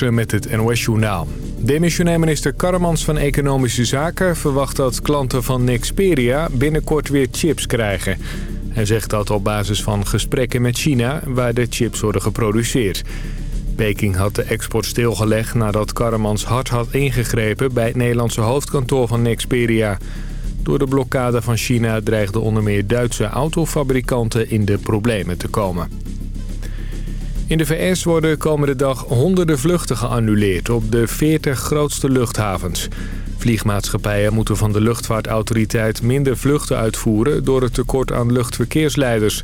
Met het NOS-journaal. Demissionair minister Karremans van Economische Zaken verwacht dat klanten van Nexperia binnenkort weer chips krijgen. Hij zegt dat op basis van gesprekken met China, waar de chips worden geproduceerd. Peking had de export stilgelegd nadat Karremans hard had ingegrepen bij het Nederlandse hoofdkantoor van Nexperia. Door de blokkade van China dreigden onder meer Duitse autofabrikanten in de problemen te komen. In de VS worden komende dag honderden vluchten geannuleerd op de 40 grootste luchthavens. Vliegmaatschappijen moeten van de luchtvaartautoriteit minder vluchten uitvoeren door het tekort aan luchtverkeersleiders.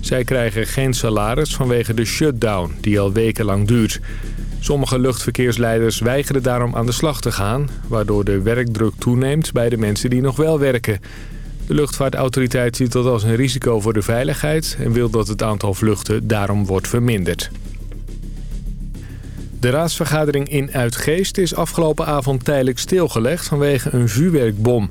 Zij krijgen geen salaris vanwege de shutdown die al wekenlang duurt. Sommige luchtverkeersleiders weigeren daarom aan de slag te gaan... waardoor de werkdruk toeneemt bij de mensen die nog wel werken. De luchtvaartautoriteit ziet dat als een risico voor de veiligheid... en wil dat het aantal vluchten daarom wordt verminderd. De raadsvergadering in Uitgeest is afgelopen avond tijdelijk stilgelegd vanwege een vuurwerkbom.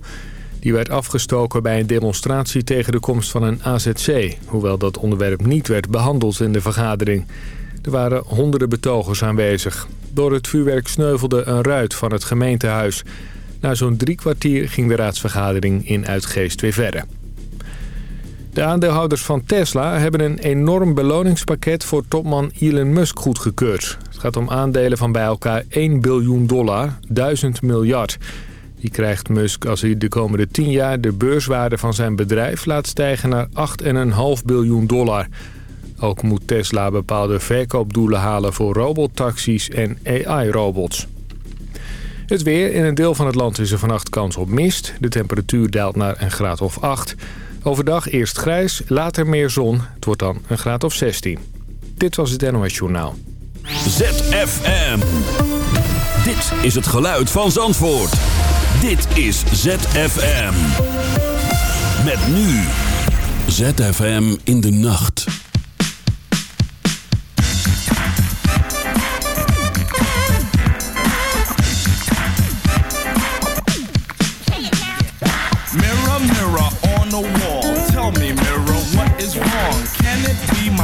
Die werd afgestoken bij een demonstratie tegen de komst van een AZC... hoewel dat onderwerp niet werd behandeld in de vergadering. Er waren honderden betogers aanwezig. Door het vuurwerk sneuvelde een ruit van het gemeentehuis. Na zo'n drie kwartier ging de raadsvergadering in Uitgeest weer verder. De aandeelhouders van Tesla hebben een enorm beloningspakket voor topman Elon Musk goedgekeurd. Het gaat om aandelen van bij elkaar 1 biljoen dollar, 1000 miljard. Die krijgt Musk als hij de komende 10 jaar de beurswaarde van zijn bedrijf laat stijgen naar 8,5 biljoen dollar. Ook moet Tesla bepaalde verkoopdoelen halen voor robottaxis en AI-robots. Het weer. In een deel van het land is er vannacht kans op mist. De temperatuur daalt naar een graad of 8. Overdag eerst grijs, later meer zon. Het wordt dan een graad of 16. Dit was het NOS Journaal. ZFM. Dit is het geluid van Zandvoort. Dit is ZFM. Met nu. ZFM in de nacht.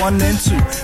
one and two.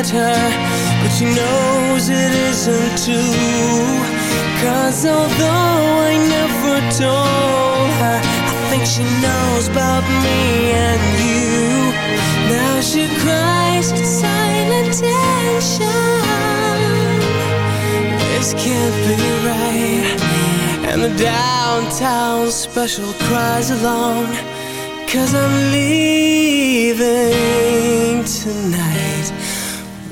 hurt her But she knows it isn't true. Cause although I never told her I think she knows about me and you. Now she cries in silent tension. This can't be right. And the downtown special cries along. Cause I'm leaving tonight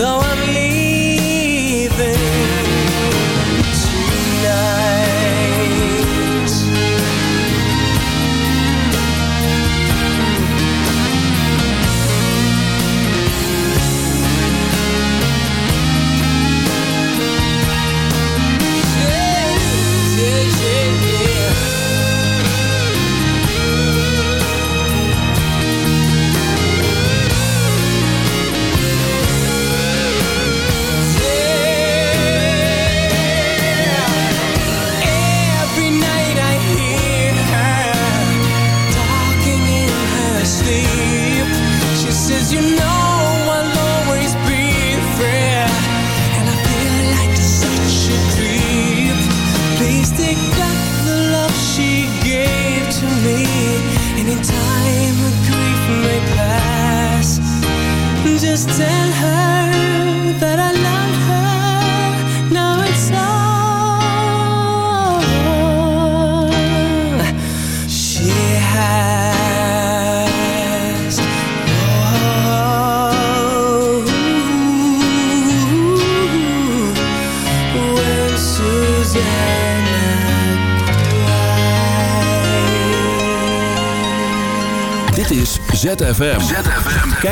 Though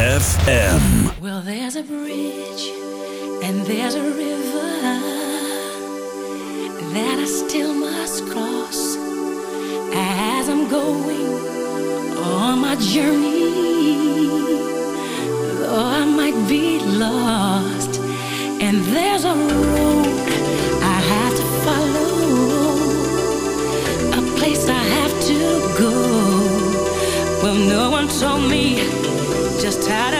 FM. Well, there's a bridge and there's a river that I still must cross as I'm going on my journey. Though I might be lost, and there's a road I have to follow, a place I have to go. Well, no one told me how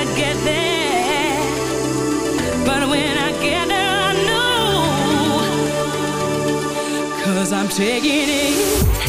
i taking it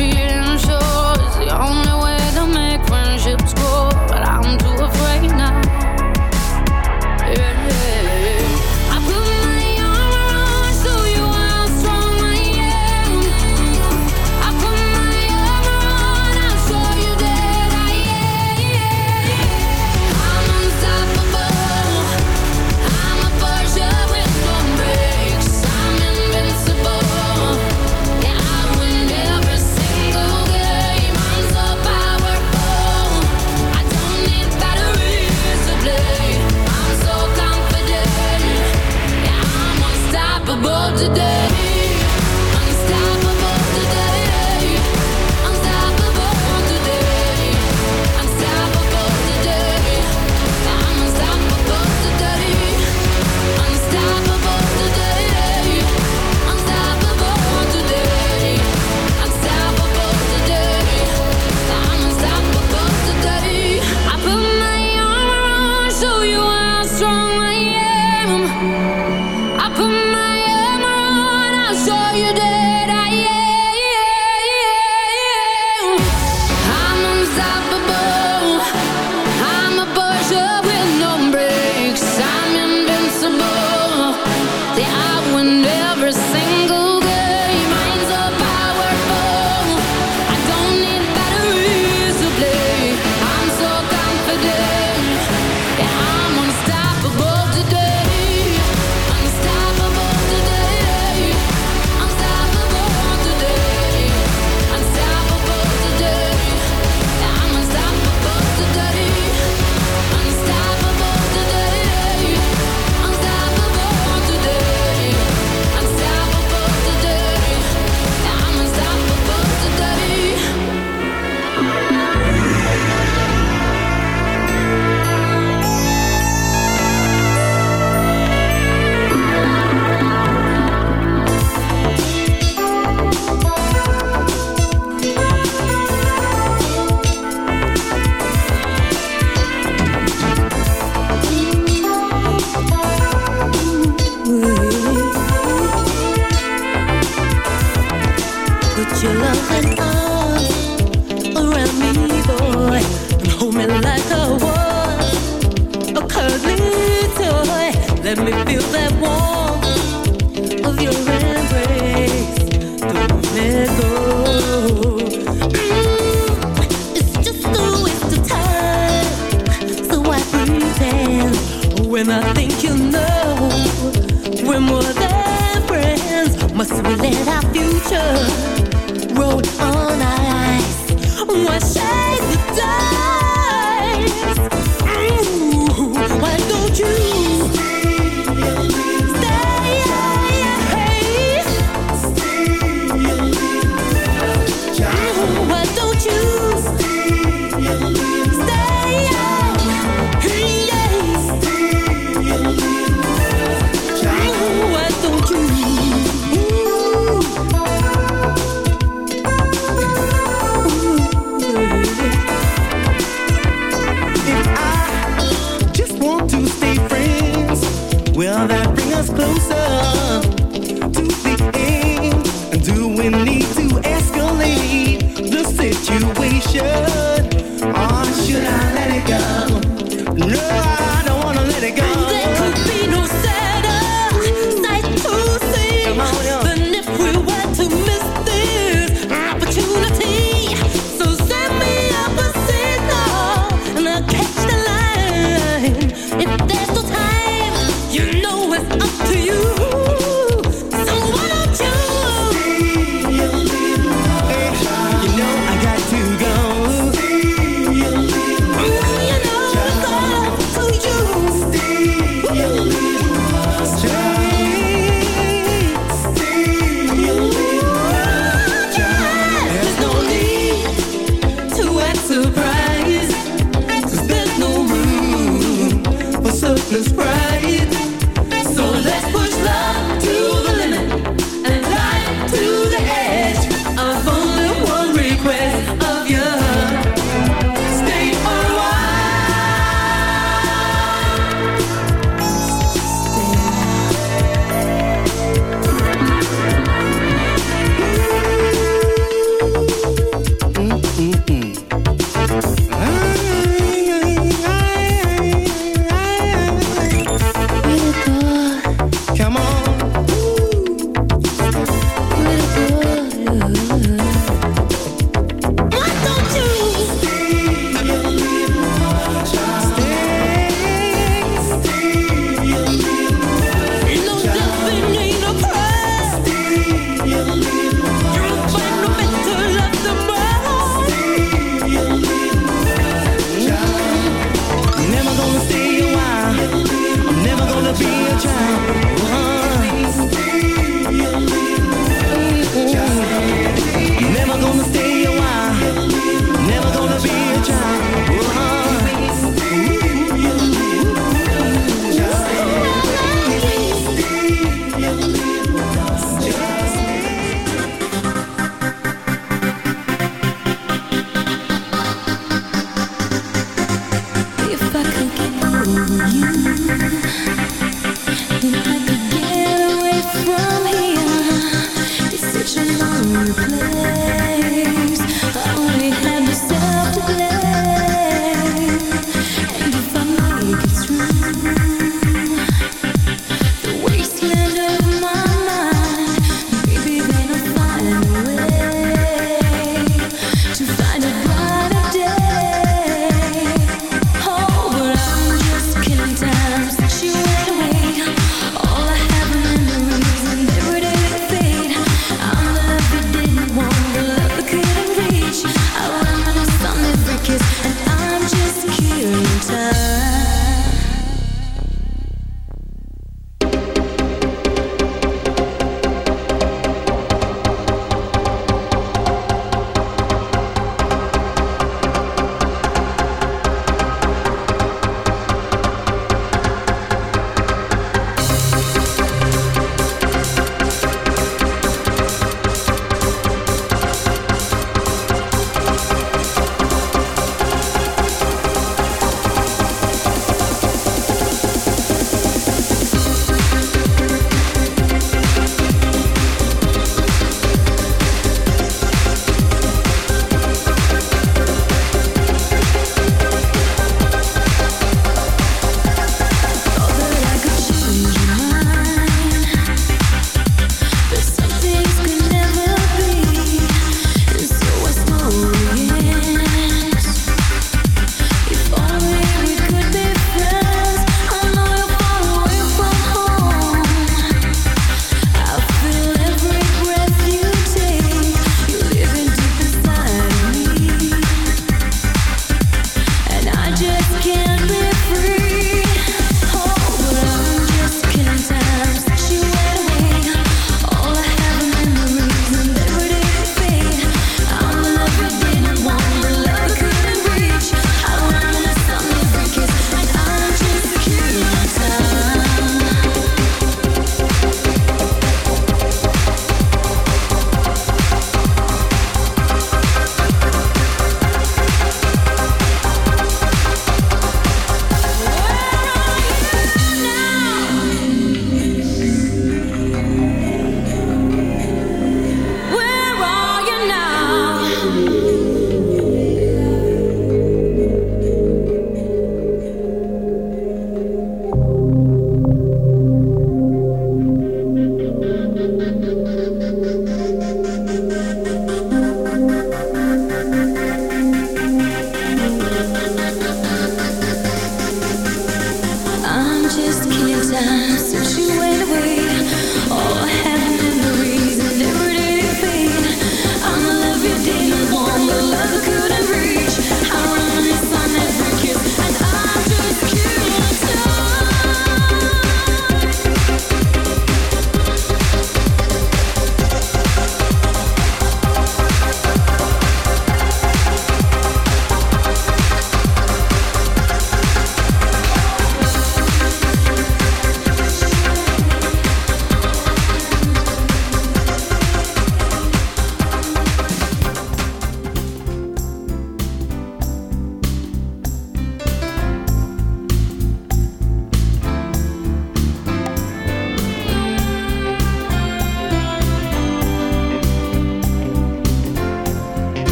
you I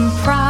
some problems,